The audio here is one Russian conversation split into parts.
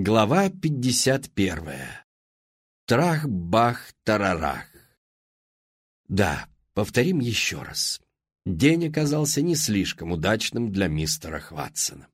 Глава 51. Трах-бах-тарарах. Да, повторим еще раз. День оказался не слишком удачным для мистера Хватсона.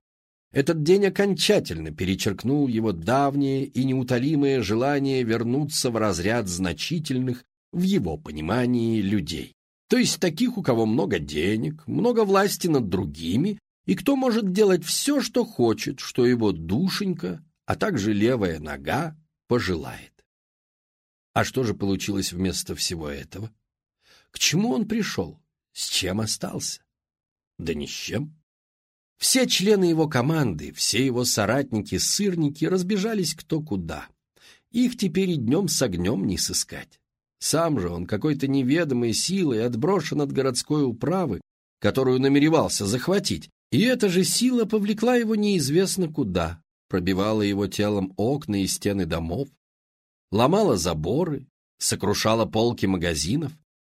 Этот день окончательно перечеркнул его давнее и неутолимое желание вернуться в разряд значительных, в его понимании, людей. То есть таких, у кого много денег, много власти над другими, и кто может делать все, что хочет, что его душенька а также левая нога пожелает. А что же получилось вместо всего этого? К чему он пришел? С чем остался? Да ни с чем. Все члены его команды, все его соратники-сырники разбежались кто куда. Их теперь и днем с огнем не сыскать. Сам же он какой-то неведомой силой отброшен от городской управы, которую намеревался захватить, и эта же сила повлекла его неизвестно куда, пробивала его телом окна и стены домов, ломала заборы, сокрушала полки магазинов.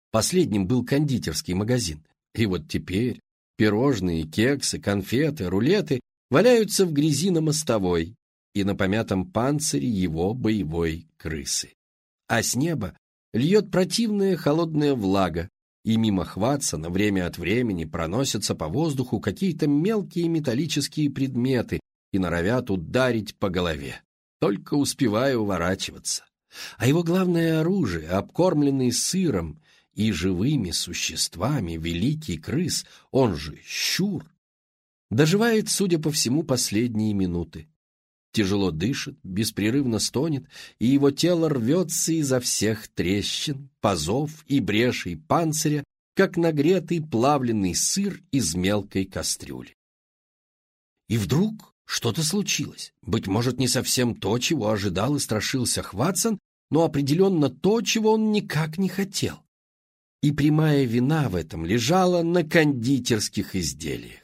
Последним был кондитерский магазин. И вот теперь пирожные, кексы, конфеты, рулеты валяются в грязи на мостовой и на помятом панцире его боевой крысы. А с неба льет противная холодная влага, и мимо Хватсона время от времени проносятся по воздуху какие-то мелкие металлические предметы, и норовят ударить по голове. Только успеваю уворачиваться. А его главное оружие, обкормленный сыром и живыми существами великий крыс, он же щур, доживает, судя по всему, последние минуты. Тяжело дышит, беспрерывно стонет, и его тело рвется изо всех трещин, пазов и брешей панциря, как нагретый плавленный сыр из мелкой кастрюли. И вдруг что-то случилось. Быть может, не совсем то, чего ожидал и страшился Хватсон, но определенно то, чего он никак не хотел. И прямая вина в этом лежала на кондитерских изделиях.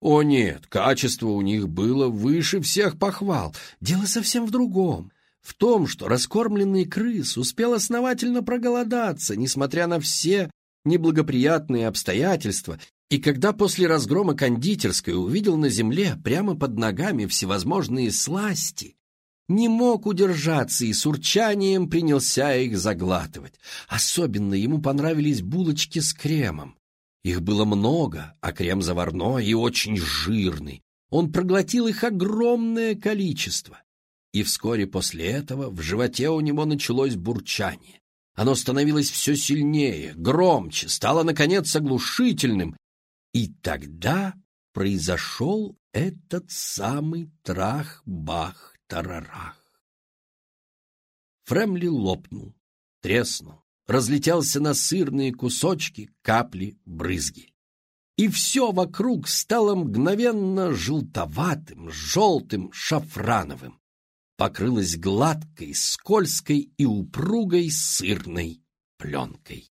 О нет, качество у них было выше всех похвал. Дело совсем в другом. В том, что раскормленный крыс успел основательно проголодаться, несмотря на все неблагоприятные обстоятельства, и когда после разгрома кондитерской увидел на земле прямо под ногами всевозможные сласти, не мог удержаться и с урчанием принялся их заглатывать. Особенно ему понравились булочки с кремом. Их было много, а крем заварной и очень жирный. Он проглотил их огромное количество. И вскоре после этого в животе у него началось бурчание. Оно становилось все сильнее, громче, стало, наконец, оглушительным, и тогда произошел этот самый трах-бах-тарарах. Фремли лопнул, треснул, разлетелся на сырные кусочки, капли, брызги. И все вокруг стало мгновенно желтоватым, желтым, шафрановым. Покрылось гладкой, скользкой и упругой сырной пленкой.